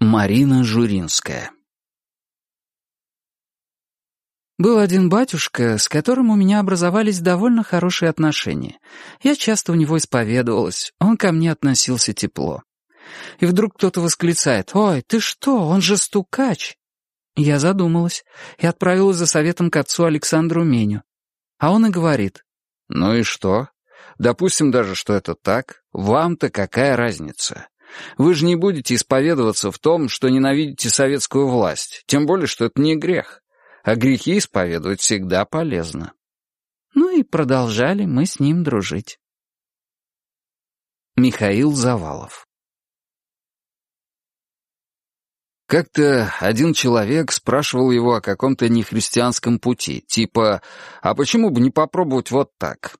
Марина Журинская Был один батюшка, с которым у меня образовались довольно хорошие отношения. Я часто у него исповедовалась, он ко мне относился тепло. И вдруг кто-то восклицает «Ой, ты что, он же стукач!» Я задумалась и отправилась за советом к отцу Александру Меню. А он и говорит «Ну и что? Допустим даже, что это так. Вам-то какая разница? Вы же не будете исповедоваться в том, что ненавидите советскую власть, тем более, что это не грех. А грехи исповедовать всегда полезно. Ну и продолжали мы с ним дружить. Михаил Завалов Как-то один человек спрашивал его о каком-то нехристианском пути, типа «А почему бы не попробовать вот так?»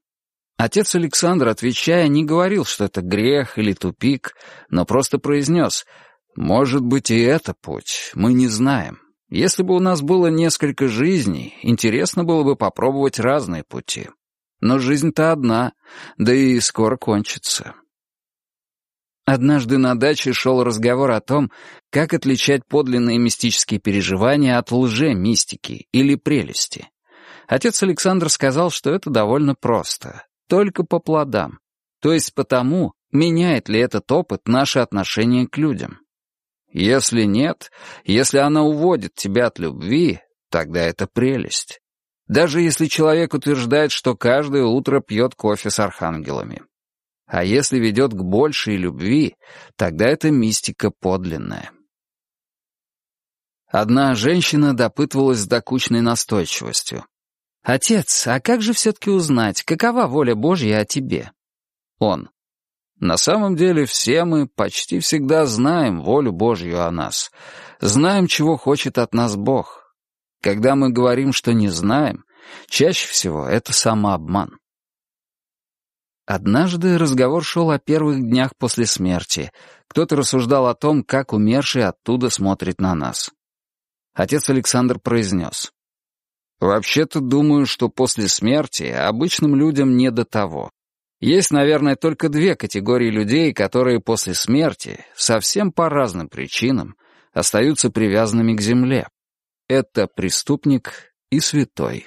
Отец Александр, отвечая, не говорил, что это грех или тупик, но просто произнес «Может быть, и это путь, мы не знаем. Если бы у нас было несколько жизней, интересно было бы попробовать разные пути. Но жизнь-то одна, да и скоро кончится». Однажды на даче шел разговор о том, как отличать подлинные мистические переживания от лже-мистики или прелести. Отец Александр сказал, что это довольно просто только по плодам, то есть потому, меняет ли этот опыт наше отношение к людям. Если нет, если она уводит тебя от любви, тогда это прелесть. Даже если человек утверждает, что каждое утро пьет кофе с архангелами. А если ведет к большей любви, тогда это мистика подлинная. Одна женщина допытывалась с докучной настойчивостью. «Отец, а как же все-таки узнать, какова воля Божья о тебе?» Он. «На самом деле все мы почти всегда знаем волю Божью о нас, знаем, чего хочет от нас Бог. Когда мы говорим, что не знаем, чаще всего это самообман». Однажды разговор шел о первых днях после смерти. Кто-то рассуждал о том, как умерший оттуда смотрит на нас. Отец Александр произнес. Вообще-то думаю, что после смерти обычным людям не до того. Есть, наверное, только две категории людей, которые после смерти, совсем по разным причинам, остаются привязанными к земле. Это преступник и святой.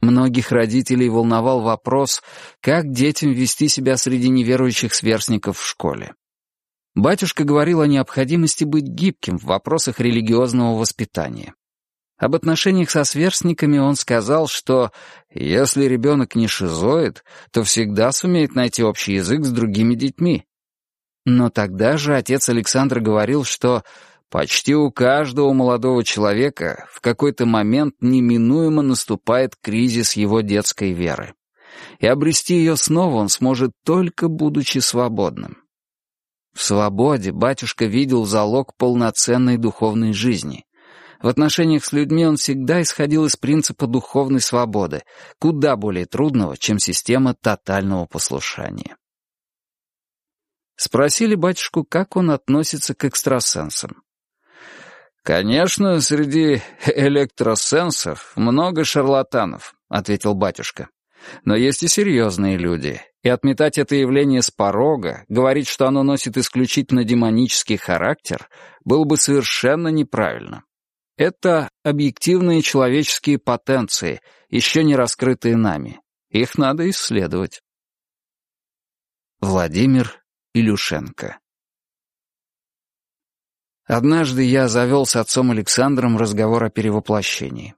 Многих родителей волновал вопрос, как детям вести себя среди неверующих сверстников в школе. Батюшка говорил о необходимости быть гибким в вопросах религиозного воспитания. Об отношениях со сверстниками он сказал, что если ребенок не шизоид, то всегда сумеет найти общий язык с другими детьми. Но тогда же отец Александр говорил, что почти у каждого молодого человека в какой-то момент неминуемо наступает кризис его детской веры. И обрести ее снова он сможет только будучи свободным. В свободе батюшка видел залог полноценной духовной жизни. В отношениях с людьми он всегда исходил из принципа духовной свободы, куда более трудного, чем система тотального послушания. Спросили батюшку, как он относится к экстрасенсам. «Конечно, среди электросенсов много шарлатанов», — ответил батюшка. «Но есть и серьезные люди, и отметать это явление с порога, говорить, что оно носит исключительно демонический характер, было бы совершенно неправильно. Это объективные человеческие потенции, еще не раскрытые нами. Их надо исследовать. Владимир Илюшенко Однажды я завел с отцом Александром разговор о перевоплощении.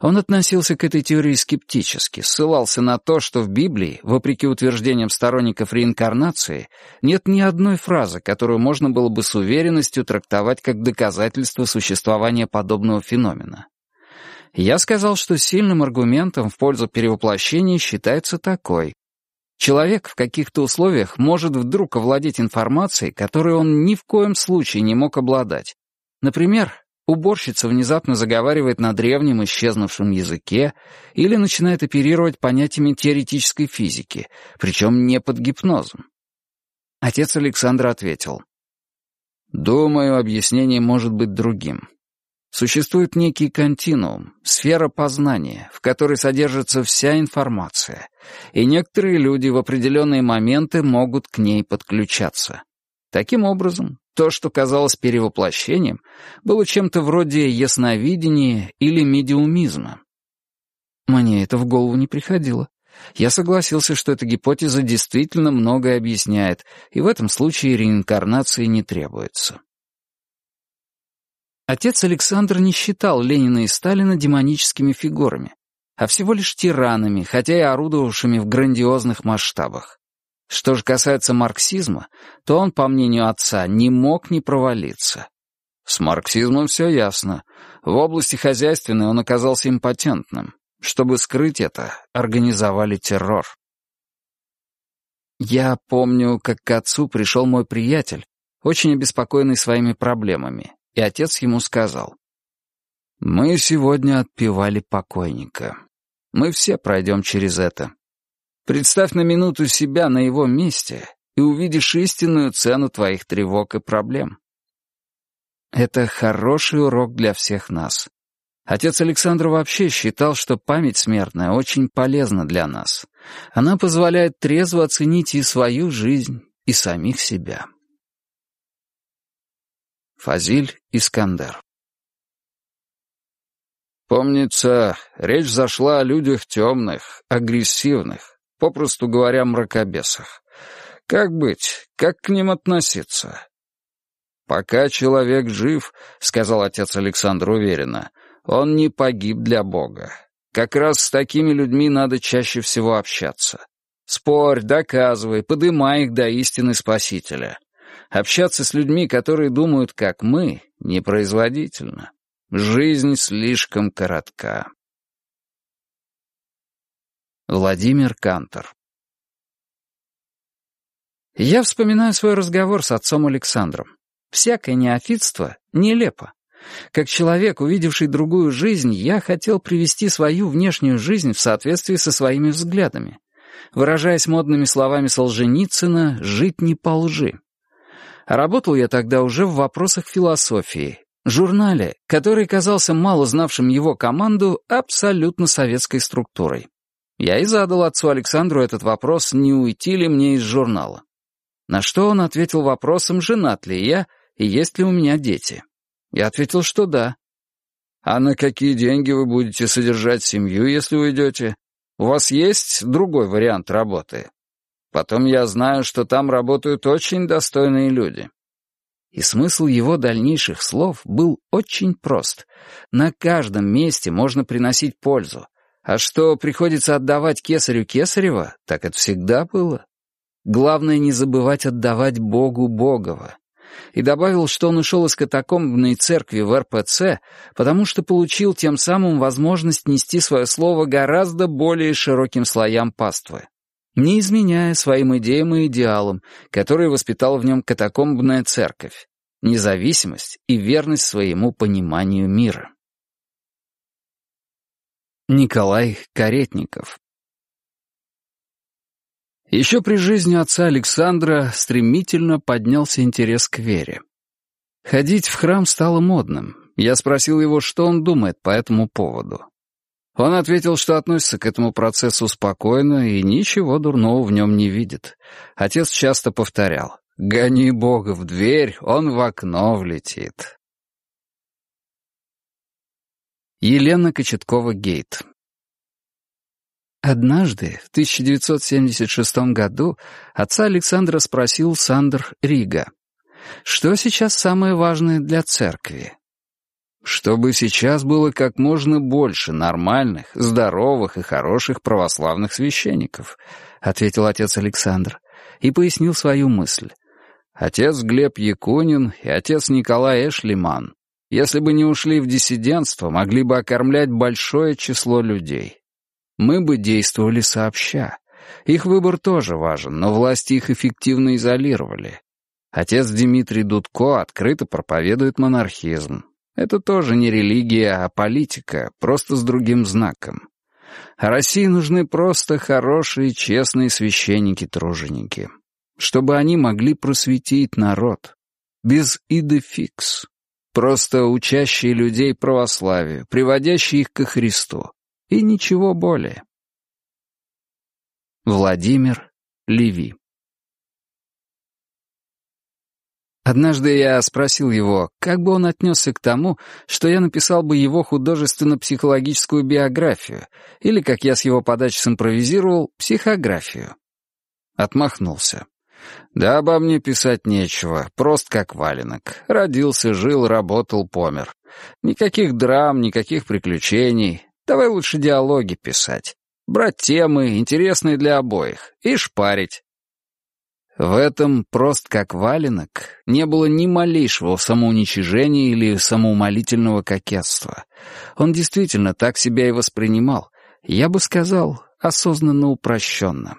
Он относился к этой теории скептически, ссылался на то, что в Библии, вопреки утверждениям сторонников реинкарнации, нет ни одной фразы, которую можно было бы с уверенностью трактовать как доказательство существования подобного феномена. Я сказал, что сильным аргументом в пользу перевоплощения считается такой. Человек в каких-то условиях может вдруг овладеть информацией, которой он ни в коем случае не мог обладать. Например, Уборщица внезапно заговаривает на древнем исчезнувшем языке или начинает оперировать понятиями теоретической физики, причем не под гипнозом. Отец Александра ответил. «Думаю, объяснение может быть другим. Существует некий континуум, сфера познания, в которой содержится вся информация, и некоторые люди в определенные моменты могут к ней подключаться. Таким образом, то, что казалось перевоплощением, было чем-то вроде ясновидения или медиумизма. Мне это в голову не приходило. Я согласился, что эта гипотеза действительно многое объясняет, и в этом случае реинкарнации не требуется. Отец Александр не считал Ленина и Сталина демоническими фигурами, а всего лишь тиранами, хотя и орудовавшими в грандиозных масштабах. Что же касается марксизма, то он, по мнению отца, не мог не провалиться. С марксизмом все ясно. В области хозяйственной он оказался импотентным. Чтобы скрыть это, организовали террор. Я помню, как к отцу пришел мой приятель, очень обеспокоенный своими проблемами, и отец ему сказал, «Мы сегодня отпевали покойника. Мы все пройдем через это. Представь на минуту себя на его месте и увидишь истинную цену твоих тревог и проблем». Это хороший урок для всех нас. Отец Александр вообще считал, что память смертная очень полезна для нас. Она позволяет трезво оценить и свою жизнь, и самих себя. Фазиль Искандер Помнится, речь зашла о людях темных, агрессивных, попросту говоря, мракобесах. Как быть, как к ним относиться? «Пока человек жив», — сказал отец Александр уверенно, — «он не погиб для Бога. Как раз с такими людьми надо чаще всего общаться. Спорь, доказывай, подымай их до истины Спасителя. Общаться с людьми, которые думают, как мы, непроизводительно. Жизнь слишком коротка. Владимир Кантор Я вспоминаю свой разговор с отцом Александром. Всякое неофитство нелепо. Как человек, увидевший другую жизнь, я хотел привести свою внешнюю жизнь в соответствии со своими взглядами. Выражаясь модными словами Солженицына, «жить не по лжи». Работал я тогда уже в вопросах философии, журнале, который казался мало знавшим его команду абсолютно советской структурой. Я и задал отцу Александру этот вопрос, не уйти ли мне из журнала. На что он ответил вопросом, женат ли я и есть ли у меня дети. Я ответил, что да. «А на какие деньги вы будете содержать семью, если уйдете? У вас есть другой вариант работы?» Потом я знаю, что там работают очень достойные люди. И смысл его дальнейших слов был очень прост. На каждом месте можно приносить пользу. А что приходится отдавать кесарю кесарева, так это всегда было. Главное не забывать отдавать Богу Богова. И добавил, что он ушел из катакомбной церкви в РПЦ, потому что получил тем самым возможность нести свое слово гораздо более широким слоям паствы не изменяя своим идеям и идеалам, которые воспитала в нем катакомбная церковь, независимость и верность своему пониманию мира. Николай Каретников Еще при жизни отца Александра стремительно поднялся интерес к вере. Ходить в храм стало модным. Я спросил его, что он думает по этому поводу. Он ответил, что относится к этому процессу спокойно и ничего дурного в нем не видит. Отец часто повторял «Гони Бога в дверь, он в окно влетит». Елена Кочеткова-Гейт Однажды, в 1976 году, отца Александра спросил Сандер Рига, «Что сейчас самое важное для церкви?» чтобы сейчас было как можно больше нормальных, здоровых и хороших православных священников», — ответил отец Александр и пояснил свою мысль. Отец Глеб Якунин и отец Николай Эшлиман, если бы не ушли в диссидентство, могли бы окормлять большое число людей. Мы бы действовали сообща. Их выбор тоже важен, но власти их эффективно изолировали. Отец Дмитрий Дудко открыто проповедует монархизм. Это тоже не религия, а политика, просто с другим знаком. А России нужны просто хорошие, честные священники-труженики, чтобы они могли просветить народ. Без идефикс. Просто учащие людей православию, приводящие их ко Христу. И ничего более. Владимир Леви Однажды я спросил его, как бы он отнесся к тому, что я написал бы его художественно-психологическую биографию, или, как я с его подачи симпровизировал, психографию. Отмахнулся. Да обо мне писать нечего, просто как валенок. Родился, жил, работал, помер. Никаких драм, никаких приключений. Давай лучше диалоги писать. Брать темы, интересные для обоих, и шпарить. В этом, просто как валенок, не было ни малейшего самоуничижения или самоумолительного кокетства. Он действительно так себя и воспринимал, я бы сказал, осознанно упрощенно.